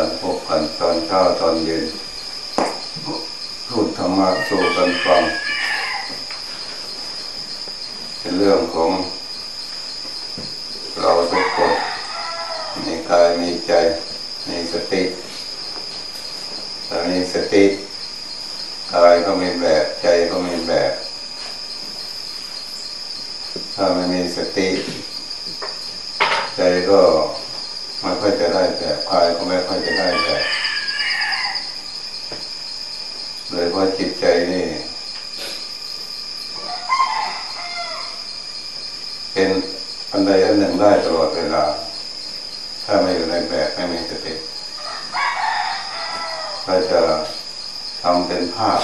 กันพบกันตอนเช้าตอนเย็นพูดธรรมะสู่กันฟังเป็นเรื่องของเราทุกคนมีกายมีใจมีสติถ้ามีสติกายก็มีแบบใจก็มีแบบ ถ้าไม่มีสติ ใจก็ ไม่ค่อยจะได้แบบกายก็ไม่ค่อยจะได้แบบเลยเพราะจิตใจนี่ เป็นอันใดอันหนึ่งได้ตลอดเวลา ถ้าไม่อยู่ในแบบไม่มีสติเราจะทำเป็นภาพ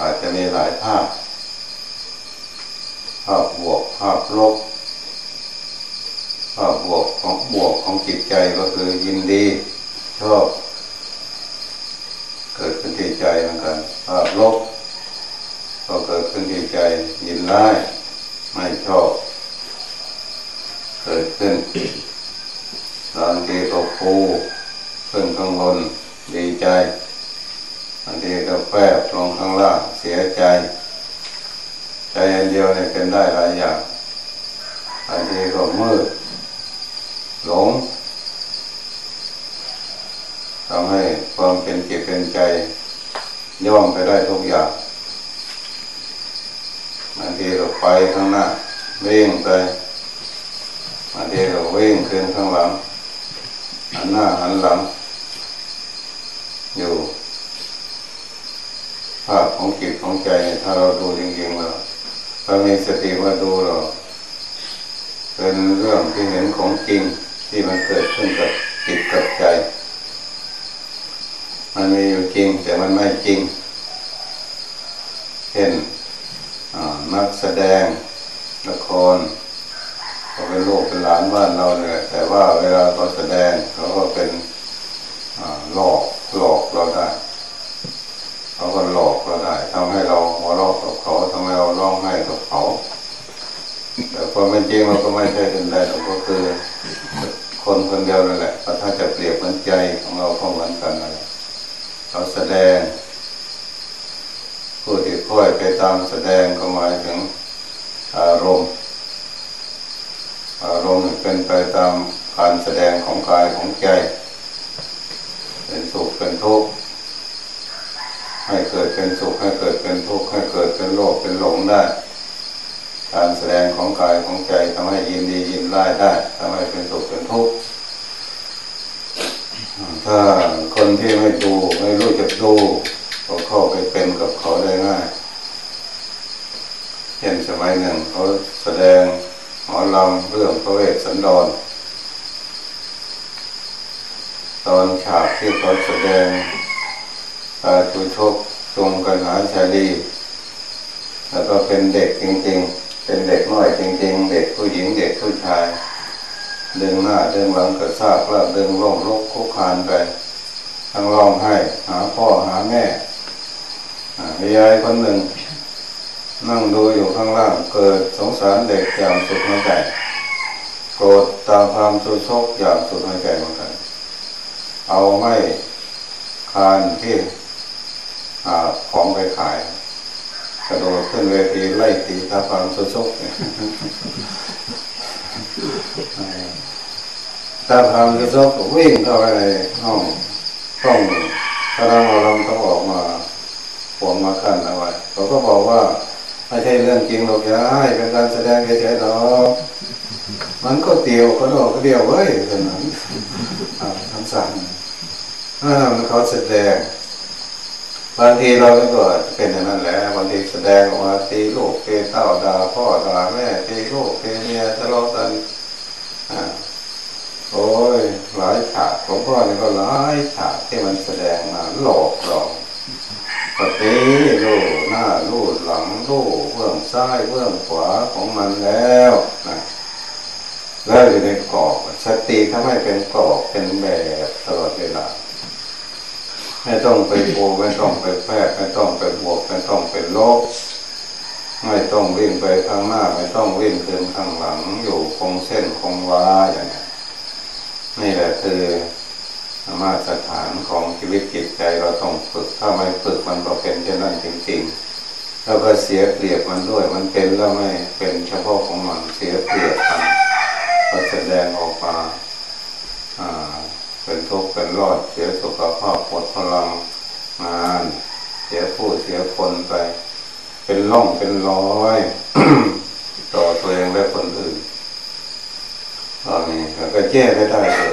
อาจจะมีหลายภาพ ภาพบวกภาพลบ ภาพบวกของบวกของจิตใจก็คือยินดี ชอบ เกิดขึ้นที่ใจเหมือนกันภาพลบก็เกิดขึ้นที่ใจ ยินร้ายไม่ชอบ เกิดขึ้นบางทีก็ฟูขึ้นข้างบนดีใจบางทีก็แฝบลงข้างล่างเสียใจ ใจเดียวเนี่ยเป็นได้หลายอย่างบางทีก็มืด หลงทำให้ความเป็นจิตเป็นใจ ย่อมไปได้ทุกอย่างบางทีเราไปข้างหน้าวิ่งไปบางทีเราวิ่งขึ้นข้างหลังหันหน้าหันหลัง อยู่ ภาพของจิตของใจ ถ้าเราดูจริงๆแล้วถ้ามีสติมาดูเรา เป็นเรื่องที่เห็นของจริง ที่มันเกิดขึ้นกับจิตกับใจ มันมีอยู่จริงแต่มันไม่จริงเช่นนักแสดงละครเขาเป็นลูกเป็นหลานบ้านเราเนี่ยแต่ว่าเวลาเขาแสดงเขาก็เป็นหลอกหลอกเราได้เขาก็หลอกเราได้ทำให้เราหัวเราะกับเขาทำให้เราร้องไห้กับเขา แต่ความเป็นจริงเราก็ไม่ใช่เป็นใดเราก็คือ คนคนเดียวนั่นแหละถ้าจะเปรียบเหมือนใจของเราก็เหมือนกันนั่นแหละเขาแสดงผู้ที่ค่อยไปตามแสดงก็หมายถึงอารมณ์ อารมณ์เป็นไปตามการแสดงของกายของใจ เป็นสุขเป็นทุกข์ให้เกิดเป็นสุขให้เกิดเป็นทุกข์ให้เกิดเป็นโลภเป็นหลงได้ การแสดงของกายของใจทำให้ยินดียินร้ายได้ทำให้เป็นสุขเป็นทุกข์ถ้าคนที่ไม่ดูไม่รู้จักดูก็เข้าไปเป็นกับเขาได้ง่ายเช่นสมัยหนึ่งเขาแสดงหมอลำเรื่องพระเวสสันดร ตอนฉากที่เขาแสดงตาจุชกตรงกันหาชาลีแล้วก็เป็นเด็กจริงๆ เป็นเด็กน้อยจริงๆ เด็กผู้หญิงเด็กผู้ชายดึงหน้าดึงหลังกระซากแล้วดึงล่มลกคุกคานไปทั้งร้องไห้ หาพ่อหาแม่มียายคนหนึ่ง นั่งดูอยู่ข้างล่างเกิดสงสารเด็กอย่างสุดหัวใจโกรธตามความสุโชคอย่างสุดหัวใจเหมือนกัน เอาไม่คานที่หาของไปขาย กระโดดขึ้นเวทีไล่ตีตาความสุโชคตาความสุโชคก็วิ่งเข้าไปในห้องต้องคณะหมอลำต้องออกมาปวงมาขั้นเอาไว้เขาก็บอกว่าไม่ใช่เรื่องจริงหรอกยายเป็นการแสดงเฉยๆหรอกมันก็เตียวก็ดอกก็เดียวเว้ยขนาดนั้นทั้งสามนั่นเขาแสดง บางทีเราก็เป็นอย่างนั้นแหละบางทีแสดงออกมาตีลูกตีเต้าด่าพ่อด่าแม่ตีลูกตีเมียทะเลาะกันโอ้ยหลายฉากหลวงพ่อนี่ก็หลายฉากที่มันแสดงมาหลอกเราปฏิรูหน้ารูหลังรูเบื้องซ้ายเบื้องขวาของมันแล้วนะแล้วอยู่ในกรอบสติทำให้เป็นกรอบเป็นแบบตลอดเวลา ไม่ต้องไปโกไม่ต้องไปแฝงไม่ต้องไปบวกไม่ต้องไปลบไม่ต้องวิ่งไปข้างหน้า ไม่ต้องวิ่งขึ้นข้างหลัง อยู่คงเส้นคงวาอย่างนี้นี่แหละคือมาตรฐานของชีวิตจิตใจเราต้องฝึกถ้าไม่ฝึกมันก็เป็นเช่นนั้นจริงๆแล้วก็เสียเปรียบมันด้วย มันเป็นแล้วไม่เป็นเฉพาะของมันเสียเปรียบมันก็แสดงออกมา เป็นทุกข์เป็นรอดเสียสุขภาพหมดพลังงาน เสียผู้เสียคนไป เป็นล่องเป็นร้อย ต่อตัวเองและคนอื่นตอนนี้แล้วก็แก้ไม่ได้เลย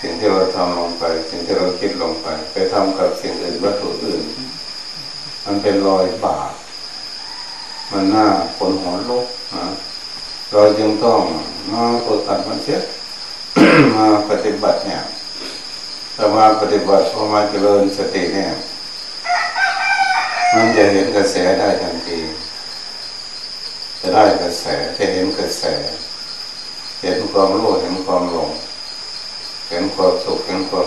สิ่งที่เราทำลงไป สิ่งที่เราคิดลงไป ไปทำกับสิ่งอื่นวัตถุอื่น มันเป็นรอยบาดมันหน้าผลหัวลุกนะเราจึงต้องมาตรวจตัดมันเสีย มาปฏิบัติเนี่ยถ้ามาปฏิบัติพอมาเจริญสติเนี่ย มันจะเห็นกระแสได้ทันทีจะได้กระแสจะเห็นกระแส เห็นความรู้เห็นความหลง เห็นความสุขเห็นความ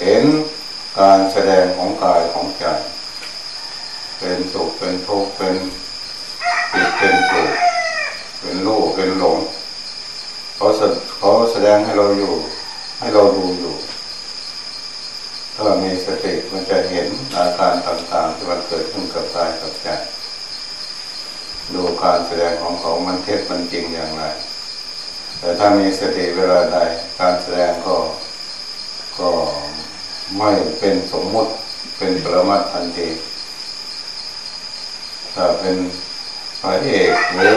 เห็นการแสดงของกายของใจเป็นสุขเป็นทุกข์เป็นผิดเป็นถูกเป็นรู้เป็นหลง เขาเขาแสดงให้เราอยู่ ให้เราดูอยู่ ถ้ามีสติมันจะเห็นอาการต่างๆที่มันเกิดขึ้นกับกายกับใจดูการแสดงของเขามันเท็จมันจริงอย่างไร แต่ถ้ามีสติเวลาใดการแสดงก็ ก็ไม่เป็นสมมุติเป็นปรมัตทันทีถ้าเป็นพระเอกหรือ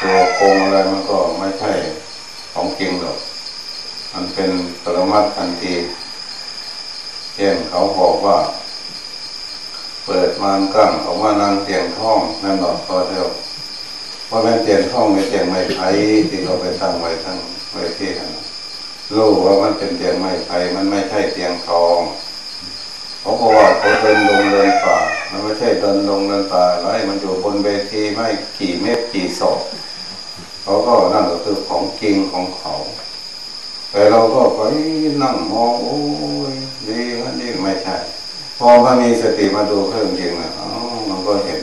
ตัวโกงอะไรมันก็ไม่ใช่ ของจริงหรอก มันเป็นปรมัตทันทีเช่นเขาบอกว่า เปิดมานกั้งออกมานั่งเตียงท้องนั่นหรอกพอเดียวเพราะเป็นเตียงท้องไม่เตียงไม่ไผ่ที่เขาไปตั้งไว้ทั้งไว้ที่นั่นรู้ว่ามันเป็นเตียงไม้ไผ่มันไม่ใช่เตียงทองเขาบอกว่าเขาเดินลงเดินป่า มันไม่ใช่เดินลงเดินป่าไรมันอยู่บนเวทีไม่กี่เมตรกี่ศอก เขาก็นั่นก็คือของจริงของเขา แต่เราก็ไปนั่งมองโอ้ยดีมันดีไม่ใช่ พอมามีสติมาดูเพิ่มจริงนะอ๋อมันก็เห็น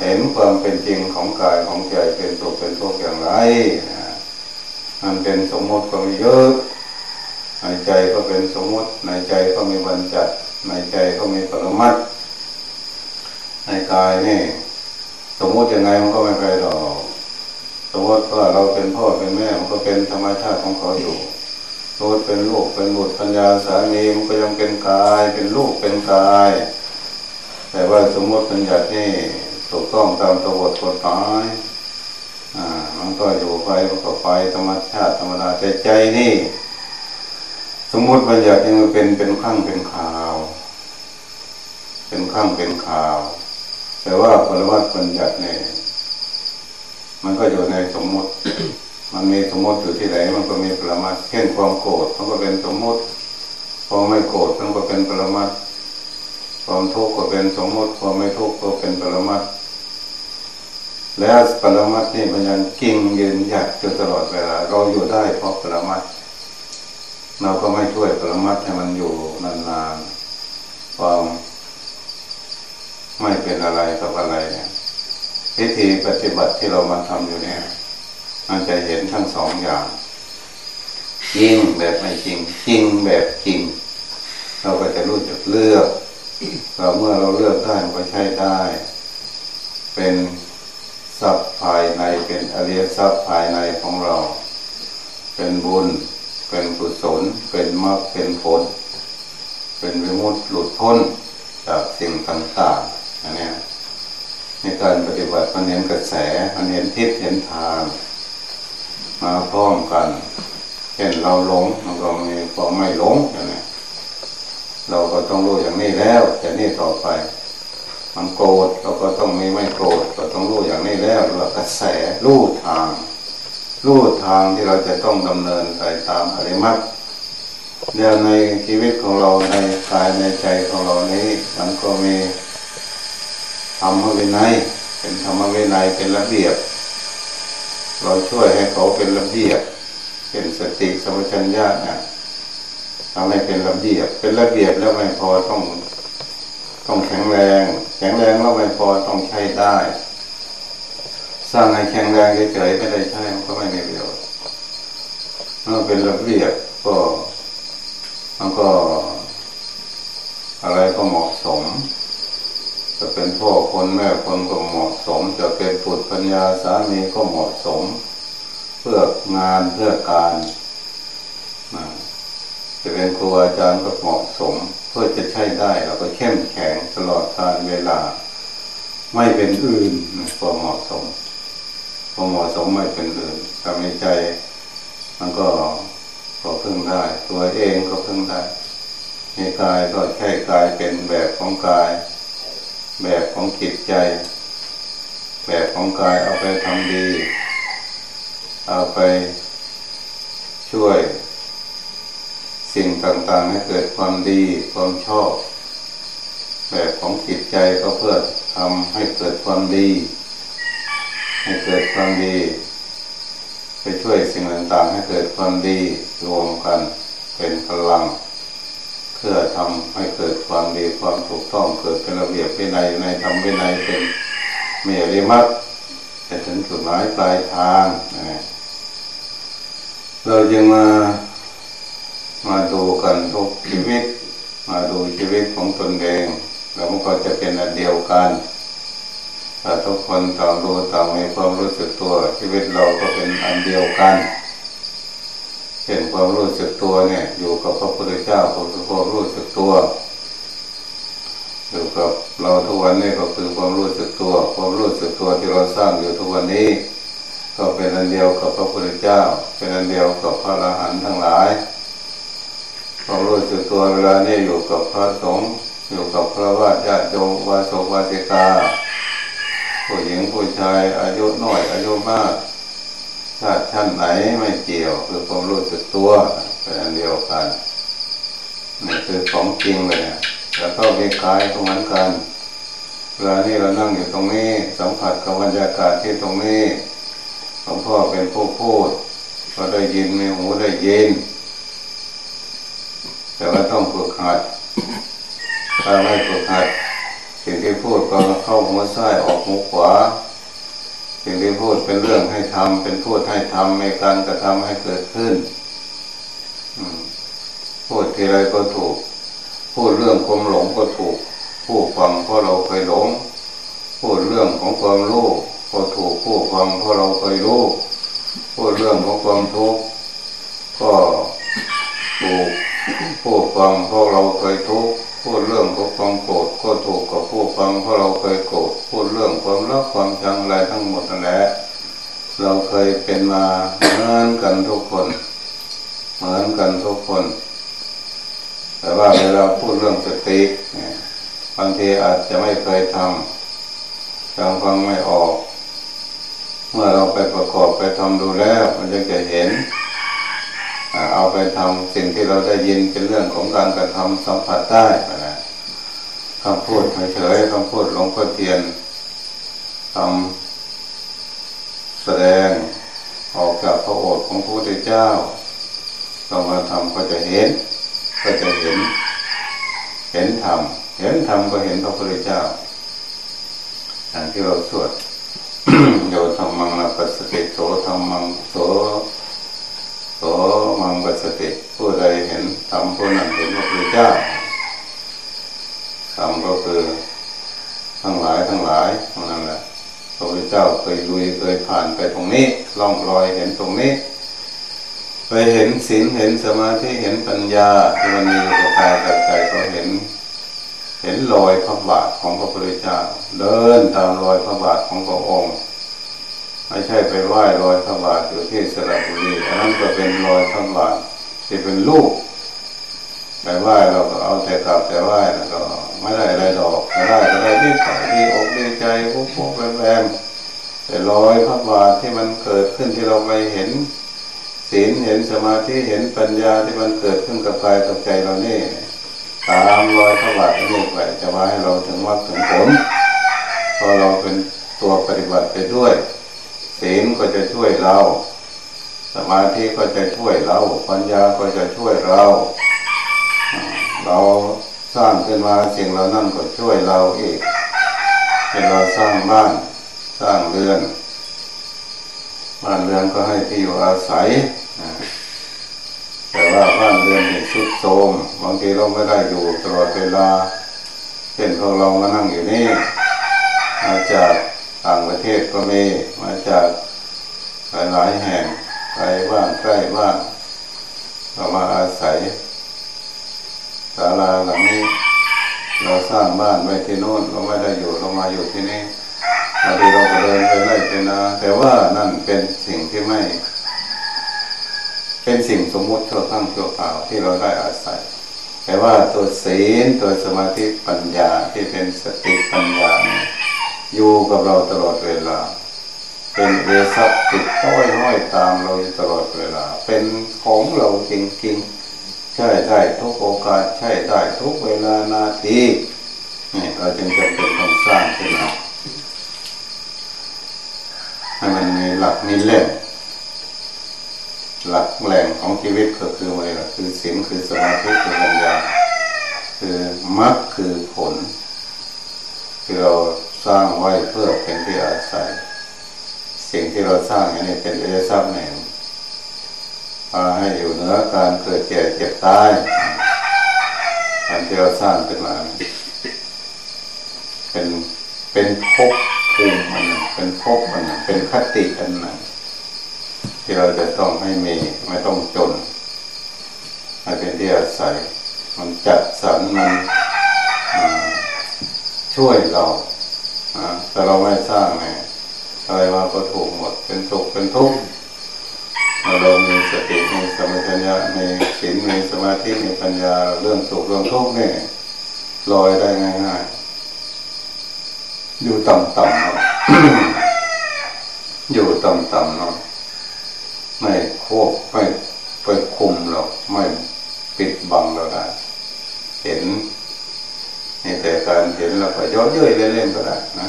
เห็นความเป็นจริงของกายของใจเป็นตัวเป็นตัวอย่างไรมันเป็นสมมติก็มีเยอะในใจก็เป็นสมมติในใจก็มีบรรจัดในใจก็มีปรมัตในกายนี่ สมมติยังไงมันก็ไม่ไปหรอก มมติว่าเราเป็นพ่อเป็นแม่มันก็เป็นธรรมชาติของเขาอยู่สมมติเป็นลูกเป็นบุตรปัญญาสามีมันก็ยังเป็นกาย เป็นลูกเป็นกาย แต่ว่าสมมติปัญญาที่ถูกต้องตามตัวบทกฎหมายอ่า มันก็อยู่ไปมันก็ไปธรรมชาติธรรมดาแต่ใจนี่ สมมติปัญญาที่มันเป็นเป็นข้างเป็นข่าว เป็นข้างเป็นข่าว แต่ว่าปรมัตปัญญาเนี่ย มันก็อยู่ในสมมติ มันมีสมมติอยู่ที่ไหน มันก็มีปรมัตเช่นความโกรธมันก็เป็นสมมติพอไม่โกรธมันก็เป็นปรมัตความทุกข์ก็เป็นสมมติพอไม่ทุกข์ก็เป็นปรมัตแล้วปรมัตนี่มันยังกิ่งยืนหยัดจนตลอดเวลาเราอยู่ได้เพราะปรมัตเราก็ไม่ช่วยปรมัตให้มันอยู่นานๆความไม่เป็นอะไรกับอะไรเนี่ย พิธีปฏิบัติที่เรามาทำอยู่เนี่ยมันจะเห็นทั้งสองอย่างจริงแบบไม่จริง จริงแบบจริง เราก็จะรู้จักเลือกเราเมื่อเราเลือกได้มันก็ใช้ได้ เป็นทรัพย์ภายในเป็นอริยทรัพย์ภายในของเรา เป็นบุญ เป็นกุศล เป็นมรรคเป็นผล เป็นวิมุตติหลุดพ้นจากสิ่งต่างๆอันนี้ ในการปฏิบัติมันเห็นกระแสมันเห็นทิศเห็นทาง มาพร้อมกัน เห็นเราหลงมันก็มีความไม่หลงอย่างนี้เราก็ต้องรู้อย่างนี้แล้ว แต่นี่ต่อไป มันโกรธเราก็ต้องมีไม่โกรธก็ต้องรู้อย่างนี้แล้วเรากระแสรู้ทางรู้ทางที่เราจะต้องดำเนินไปตามอริมัตเดี๋ยวในชีวิตของเราในกายในใจของเรานี้มันก็มี ธรรมวินัยเป็นธรรมวินัยเป็นระเบียบ เราช่วยให้เขาเป็นระเบียบ เป็นสติสมัชัญญาเนี่ยทำให้เป็นระเบียบ เป็นระเบียบแล้วไม่พอต้องต้องแข็งแรง แข็งแรงแล้วไม่พอต้องใช้ได้ สร้างให้แข็งแรงเฉยๆไม่ได้ใช้มันก็ไม่มีประโยชน์เมื่อเป็นระเบียบก็มันก็อะไรก็เหมาะสม จะเป็นพ่อคนแม่คนก็เหมาะสม จะเป็นปุตปัญญาสามีก็เหมาะสม เพื่องานเพื่อการจะเป็นครูอาจารย์ก็เหมาะสม เพื่อจะใช้ได้เราก็เข้มแข็งตลอดการเวลา ไม่เป็นอื่นก็เหมาะสมพอเหมาะสมไม่เป็นอื่นทำให้ใจ มันก็ก็พึ่งได้ ตัวเองก็พึ่งได้ในกายก็ใช้กายเป็นแบบของกาย แบบของจิตใจ แบบของกายเอาไปทำดี เอาไปช่วย สิ่งต่างๆให้เกิดความดีความชอบ แบบของจิตใจก็เพื่อทำให้เกิดความดี ให้เกิดความดี ไปช่วยสิ่งต่างๆให้เกิดความดีรวมกันเป็นพลัง เพื่อทำให้เกิดความดีความถูกต้องเกิดเป็นระเบียบวินัยในธรรมวินัยเป็นเมริมัตจะถึงจุดหมายปลายทางเราจึงมามาดูกันทุกชีวิต มาดูชีวิตของตนเองแล้วมันก็จะเป็นอันเดียวกันถ้าทุกคนต่างดูต่างมีความรู้สึกตัวชีวิตเราก็เป็นอันเดียวกัน เห็นความรู้สึกตัวเนี่ย อยู่กับพระพุทธเจ้าก็คือความรู้สึกตัว อยู่กับเราทุกวันนี้ก็คือความรู้สึกตัว ความรู้สึกตัวที่เราสร้างอยู่ทุกวันนี้ ก็เป็นอันเดียวกับพระพุทธเจ้า เป็นอันเดียวกับพระอรหันต์ทั้งหลายความรู้สึกตัวเวลานี้อยู่กับพระสงฆ์อยู่กับพระวาญาติโยมวาสกวาสิกาผู้หญิงผู้ชายอายุน้อยอายุมาก ชาชั้นไหนไม่เกี่ยวคือความรู้สึกตัวเป็นอันเดียวกันนี่คือของจริงเลยแล้วก็มีกายก็เหมือนกันเวลานี้เรานั่งอยู่ตรงนี้สัมผัสกับบรรยากาศที่ตรงนี้หลวงพ่อเป็นผู้พูด ก็ได้ยินมีหูได้ยิน แต่ว่าต้องฝึกหัดถ้าไม่ฝึกหัดสิ่งที่พูดก็เข้าหัวซ้ายออกหูขวา สิ่งที่พูดเป็นเรื่องให้ทำเป็นพูดให้ทำในการกระทำให้เกิดขึ้นพูดทีไรก็ถูก พูดเรื่องความหลงก็ถูก ผู้ฟังเพราะเราเคยหลง พูดเรื่องของความรู้ก็ถูกผู้ฟังเพราะเราเคยรู้พูดเรื่องของความทุกข์ก็ถูกผู้ฟังเพราะเราเคย เป็นมาเหมือนกันทุกคน เหมือนกันทุกคน แต่ว่าเวลาพูดเรื่องสติบางทีอาจจะไม่เคยทำฟังฟังไม่ออก เมื่อเราไปประกอบไปทำดูแล้ว มันจะจะเห็น เอาไปทำสิ่งที่เราได้ยินเป็นเรื่องของการกระทำสัมผัสได้นะคำพูดเฉยๆคำพูดหลวงพ่อเทียนทำแสดง ออกจากพระโอษฐ์ของพระพุทธเจ้าเรามาทำก็จะเห็น ก็จะเห็น เห็นธรรม เห็นธรรมก็เห็นพระพุทธเจ้าอย่างที่เราสวดโยธรรมังนัปสติโสธรรมังโสโสมังกัสติผู้ใดเห็นทำผู้นั้นเห็นพระพุทธเจ้าทำก็คือทั้งหลายทั้งหลายนั่นแหละ พระพุทธเจ้าเคยลุยเคยผ่านไปตรงนี้ล่องรอยเห็นตรงนี้ ไปเห็นศีลเห็นสมาธิเห็นปัญญาที่มันมีกับกายกับใจก็เห็น เห็นรอยพระบาทของพระพุทธเจ้า เดินตามรอยพระบาทของพระองค์ไม่ใช่ไปไหว้รอยพระบาทอยู่ที่สระบุรีอันนั้นก็เป็นรอยพระบาทที่เป็นลูกไป ไหว้เราก็เอาแต่กลับแต่ว้แล้วก็ไม่ได้อะไรดอกไม่ได้ก็ได้ที่ใส่ที่อกดีใจปุ๊บปุ๊บแวมแต่รอยพระบาทที่มันเกิดขึ้นที่เราไม่เห็นศีลเห็นสมาธิเห็นปัญญาที่มันเกิดขึ้นกับกายกับใจเรานี่ตามรอยพระบาทนี่ไปจะมาให้เราถึงวัดถึงผลพอเราเป็นตัวปฏิบัติไปด้วยศีลก็จะช่วยเรา สมาธิก็จะช่วยเรา ปัญญาก็จะช่วยเรา เราสร้างขึ้นมาสิ่งเหล่านั้นก็ช่วยเราอีกให้เราสร้างบ้านสร้างเรือนบ้านเรือนก็ให้ที่อยู่อาศัยแต่ว่าบ้านเรือนนี่สุดโทมบางทีเราไม่ได้อยู่ตลอดเวลาเช่นพวกเรามานั่งอยู่นี่มาจากต่างประเทศก็มีมาจากหลายๆแห่งไกลบ้างใกล้บ้างเรามาอาศัย ศาลาหลังนี้ เราสร้างบ้านไว้ที่โน่นเราไม่ได้อยู่เรามาอยู่ที่นี่บางทีเราก็เดินไปไล่ไปนาแต่ว่านั่นเป็นสิ่งที่ไม่ เป็นสิ่งสมมุติชั่วครั้งชั่วคราวที่เราได้อาศัย แต่ว่าตัวศีลตัวสมาธิปัญญาที่เป็นสติปัญญาอยู่กับเราตลอดเวลา เป็นเอซับติดต้อยห้อยตามเราตลอดเวลา เป็นของเราจริงๆ ใช่ได้ทุกโอกาสใช่ได้ทุกเวลานาทีนี่เราจึงจำเป็นต้องสร้างขึ้นมาให้มันมีหลักมีเล่มหลักแหล่งของชีวิตก็คืออะไรล่ะคือศีลคือสมาธิคือปัญญาคือมรรคคือผลที่เราสร้างไว้เพื่อเป็นที่อาศัย สิ่งที่เราสร้างนี่เป็นเอซับแหน่ง ให้อยู่เหนือการเกิดแก่เจ็บตายอันที่เราสร้างขึ้นมา เป็นเป็นภพภูมิมันเป็นภพมันเป็นคติอันหนึ่งที่เราจะต้องให้มีไม่ต้องจนให้เป็นที่อาศัย มันจัดสรรมันช่วยเราแต่เราไม่สร้างเนี่ยอะไรมาก็ถูกหมดเป็นสุขเป็นทุกข์ เรามีสติมีสมาธิมีศีลมีสมาธิมีปัญญาเรื่องสุขเรื่องทุกข์เนี่ยลอยได้ง่ายๆอยู่ต่ำๆเนาะอยู่ต่ำๆเนาะไม่ควบไม่ไปคุมเราไม่ปิดบังเราได้เห็นในแต่การเห็นเราก็ย้อนเย้ยเล่นๆก็ได้นะ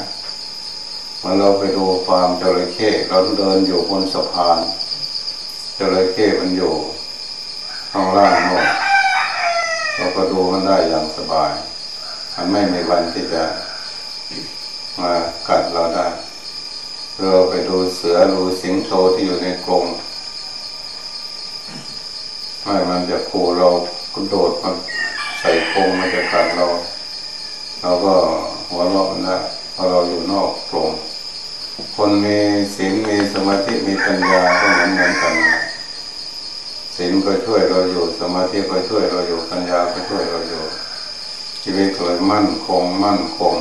มันเราไปดูฟาร์มจระเข้เราเดินอยู่บนสะพาน จระเข้มันอยู่ข้างล่างโน่นเราก็ดูมันได้อย่างสบาย มันไม่มีวันที่จะมากัดเราได้ เราไปดูเสือดูสิงโตที่อยู่ในกรงไม่มันจะขู่เรากระโดดมันใส่กรงมันจะกัดเรา เราก็หัวเราะมันได้เพราะเราอยู่นอกกรงคนมีศีลมีสมาธิมีปัญญาก็เหมือนเหมือนกัน ศีลก็ช่วยเราอยู่ สมาธิก็ช่วยเราอยู่ ปัญญาก็ช่วยเราอยู่ ชีวิตเลยมั่นคงมั่นคง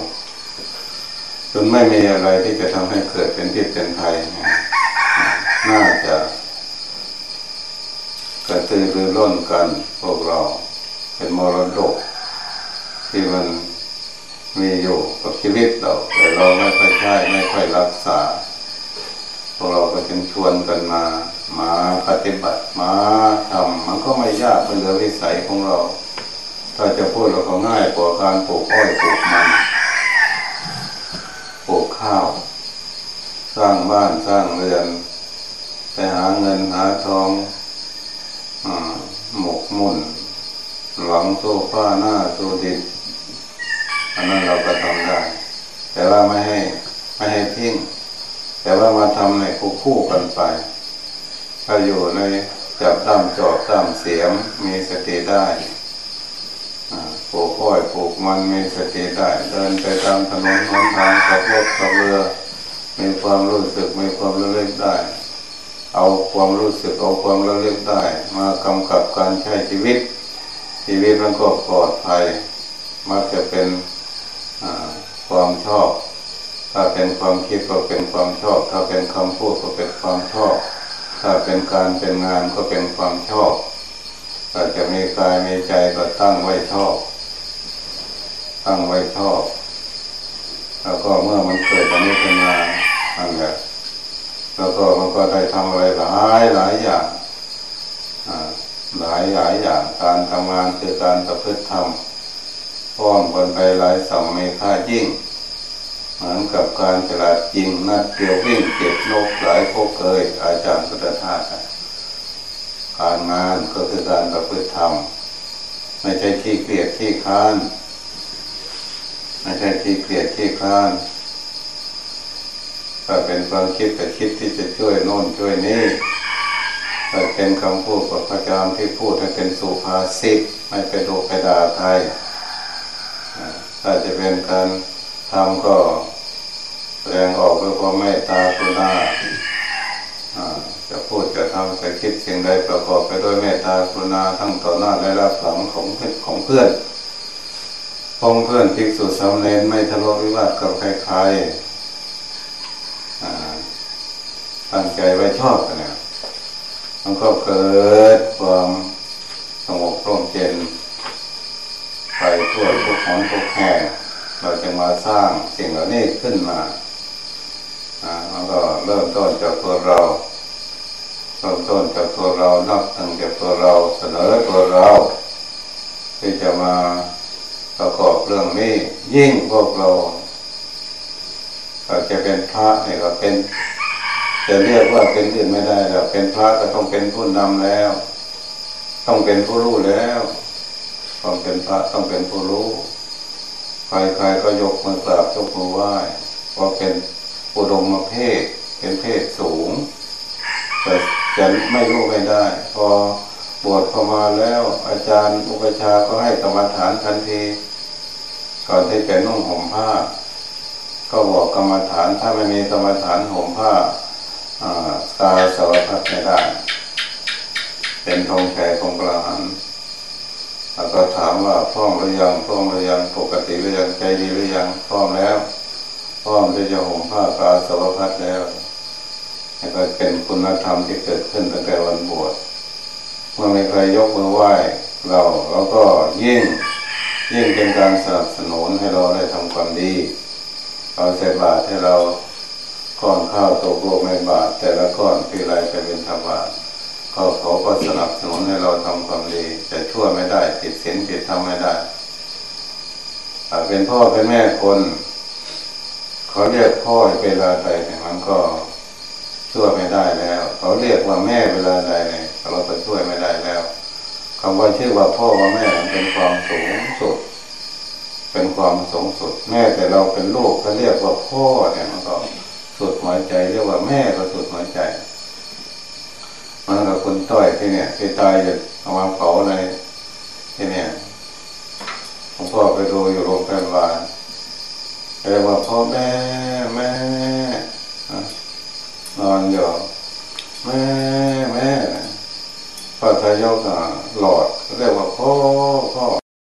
จนไม่มีอะไรที่จะทำให้เกิดเป็นพิษเป็นภัย น่าจะกระตือรือร้นกันพวกเราเป็นมรดก ที่มันมีอยู่กับชีวิตเราแต่เราไม่ค่อยใช้ไม่ค่อยรักษาพวกเราก็จึงชวนกันมา มาปฏิบัติมาทำมันก็ไม่ยากเป็นเรื่องวิสัยของเรา ถ้าจะพูดเราก็ง่ายกว่าการปลูกอ้อยปลูกมันปลูกข้าว สร้างบ้านสร้างเรือน ไปหาเงินหาทองหมกมุ่นหลังโซฟาหน้าโซดินอันนั้นเราก็ทำได้ แต่ว่าไม่ให้ไม่ให้ทิ้งแต่ว่ามาทำในคู่กันไป ถ้าอยู่ในจับตามจอบตามเสียมมีสติได้ปลูกอ้อยปลูกมันมีสติได้เดินไปตามถนนหนทางขับรถขับเรือมีความรู้สึกมีความระลึกได้ เอาความรู้สึกเอาความระลึกได้ มากำกับการใช้ชีวิต ชีวิตมันก็ปลอดภัยมักจะเป็นความชอบ ถ้าเป็นความคิดก็เป็นความชอบ ถ้าเป็นคำพูดก็เป็นความชอบ ถ้าเป็นการเป็นงานก็เป็นความชอบถ้าจะมีกายมีใจก็ตั้งไว้ชอบ ตั้งไว้ชอบ แล้วก็เมื่อมันเกิดอันนี้ขึ้นมาอันนี้แล้วก็มันก็ได้ทำอะไรหลายหลายอย่างหลายหลายอย่างการทำงานคือการประพฤติธรรมพร้อมกันไปหลายสัมมีค่ายิ่ง เหมือนกับการฉลาดจริงนัดเกี่ยววิ่งเก็บนกหลายพวกเคยอาจารย์พุทธทาสการงานก็คือการประพฤติธรรม ไม่ใช่ขี้เกียจขี้ค้านไม่ใช่ขี้เกียจขี้ค้านถ้าเป็นความคิดแต่คิดที่จะช่วยโน่นช่วยนี่ถ้าเป็นคำพูดกับพระจามที่พูดให้เป็นสุภาษิตไม่เป็นโลไปด่าใครถ้าจะเป็นการ ทำก็แสดงออกด้วยความเมตตากรุณาจะพูดจะทำจะคิดสิ่งใดประกอบไปด้วยเมตตากรุณาทั้งต่อหน้าและรับหลังของของเพื่อนพงเพื่อนภิกษุสามเณรไม่ทะเลาะวิวาทกับใครๆตั้งใจไว้ชอบกันเนี่ยมันก็เกิดความสงบร่มเย็นไปทั่วทุกหนทุกแห่ง เราจะมาสร้างสิ่งเหล่านี้ขึ้นมาอ่ามันก็เริ่มต้นจากตัวเราเริ่มต้นจากตัวเรานับตั้งจากตัวเราเสนอตัวเรา ที่จะมาประกอบเรื่องนี้ยิ่งพวกเราเราจะเป็นพระเนี่ยก็เป็น จะเรียกว่าเป็นอื่นไม่ได้แล้วเป็นพระก็ต้องเป็นผู้นำแล้ว ต้องเป็นผู้รู้แล้วต้องเป็นพระต้องเป็นผู้รู้ ใครๆก็ยกมือกราบยกมือไหว้เพราะเป็นอุดมเพศ เป็นเพศสูง แต่จะไม่รู้ไม่ได้ พอบวชเข้ามาแล้วอาจารย์อุปชาก็ให้กรรมฐานทันที ก่อนที่จะนุ่งห่มผ้า ก็บอกกรรมฐานถ้าไม่มีกรรมฐานห่มผ้าตาสารพัดไม่ได้ เป็นทองแขกของกระหั นแล้วก็ถามว่าพร้อมหรือยังพร้อมหรือยังปกติหรือยังใจดีหรือยังพร้อมแล้วพร้อมที่จะห่มผ้ากาสารพัดแล้วนี่ก็เป็นคุณธรรมที่เกิดขึ้นตั้งแต่วันบวชเมื่อม่เคยยกมือไหว้เราเราก็ยิ่งยิ่งเป็นการสนับสนุนให้เราได้ทำความดีเอาใส่บาตรให้เราก้อนข้าวตกลงในบาตรแต่ละก้อนพี่ไรไปเป็นธรรมะเขาเขาก็สนับสนุนให้เราทำความดีแต่ชั่วไม่ได้ติดศีลติดทำไม่ได้เป็นพ่อเป็นแม่คนเขาเรียกพ่อเวลาใดเนี่ยมันก็ช่วยไม่ได้แล้ว เขาเรียกว่าแม่เวลาใดเนี่ยเราก็ช่วยไม่ได้แล้วคำว่าชื่อว่าพ่อว่าแม่เป็นความสูงสุด เป็นความสูงสุด แม่แต่เราเป็นลูกเขาเรียกว่าพ่อเนี่ยมันก็สุดหัวใจเรียกว่าแม่ก็สุดหัวใจ ต้อยที่เนี่ยที่ตายจะเอามาเผาอะไรที่เนี่ยหลวงพ่อไปดูอยู่โรงพยาบาลเรียกว่าพ่อแม่แม่นอนอยู่แม่แม่พระทายกหลอดเรียกว่าพ่อพ่อ